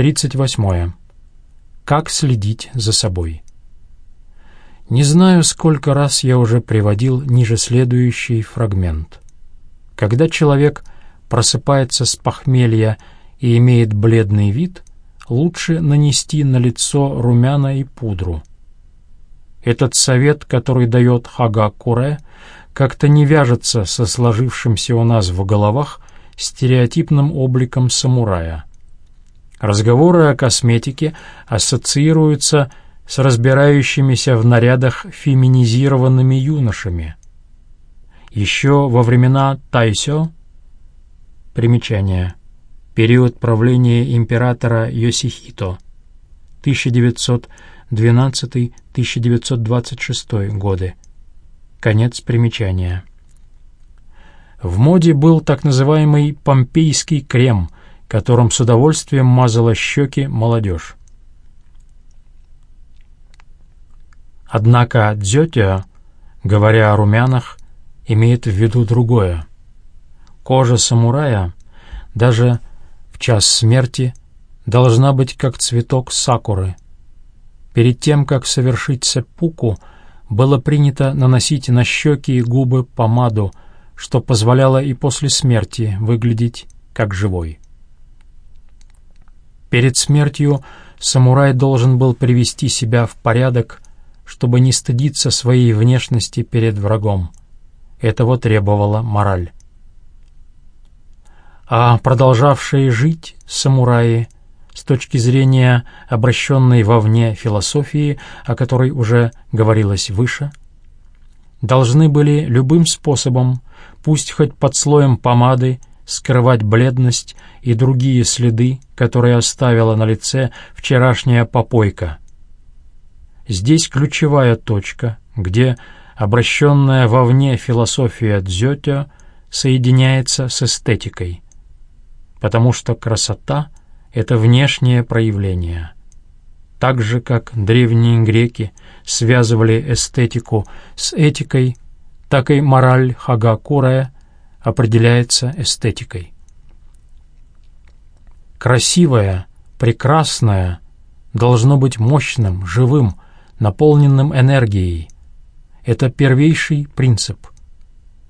38. Как следить за собой? Не знаю, сколько раз я уже приводил ниже следующий фрагмент. Когда человек просыпается с похмелья и имеет бледный вид, лучше нанести на лицо румяна и пудру. Этот совет, который дает Хага Куре, как-то не вяжется со сложившимся у нас в головах стереотипным обликом самурая. Разговоры о косметике ассоциируются с разбирающимися в нарядах феминизированными юношами. Еще во времена Тайсё примечание период правления императора Йосихито 1912-1926 годы конец примечания в моде был так называемый помпейский крем, которым с удовольствием мазала щеки молодежь. Однако дзётя, говоря о румянах, имеет в виду другое. Кожа самурая, даже в час смерти, должна быть как цветок сакуры. Перед тем, как совершить сеппуку, было принято наносить на щеки и губы помаду, что позволяло и после смерти выглядеть как живой. Перед смертью самурай должен был привести себя в порядок, чтобы не стыдиться своей внешности перед врагом. Этого требовала мораль. А продолжавшие жить самураи с точки зрения обращенной вовне философии, о которой уже говорилось выше, должны были любым способом пусть хоть под слоем помады, скрывать бледность и другие следы, которые оставила на лице вчерашняя попойка. Здесь ключевая точка, где обращенная вовне философия дзётя соединяется с эстетикой, потому что красота — это внешнее проявление. Так же, как древние греки связывали эстетику с этикой, так и мораль Хагакурая определяется эстетикой. Красивое, прекрасное должно быть мощным, живым, наполненным энергией. Это первейший принцип.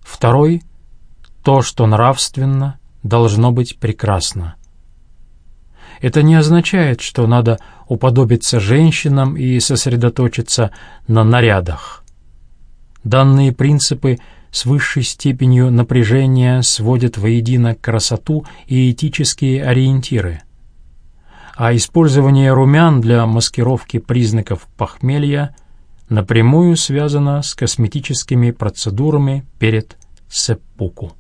Второй — то, что нравственно, должно быть прекрасно. Это не означает, что надо уподобиться женщинам и сосредоточиться на нарядах. Данные принципы с высшей степенью напряжения сводят воедино красоту и этические ориентиры. А использование румян для маскировки признаков похмелья напрямую связано с косметическими процедурами перед сеппуку.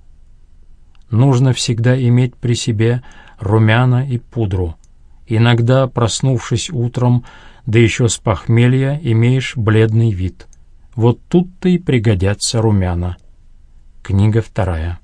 Нужно всегда иметь при себе румяна и пудру. Иногда, проснувшись утром, да еще с похмелья, имеешь бледный вид. Вот тут-то и пригодятся румяна. Книга вторая.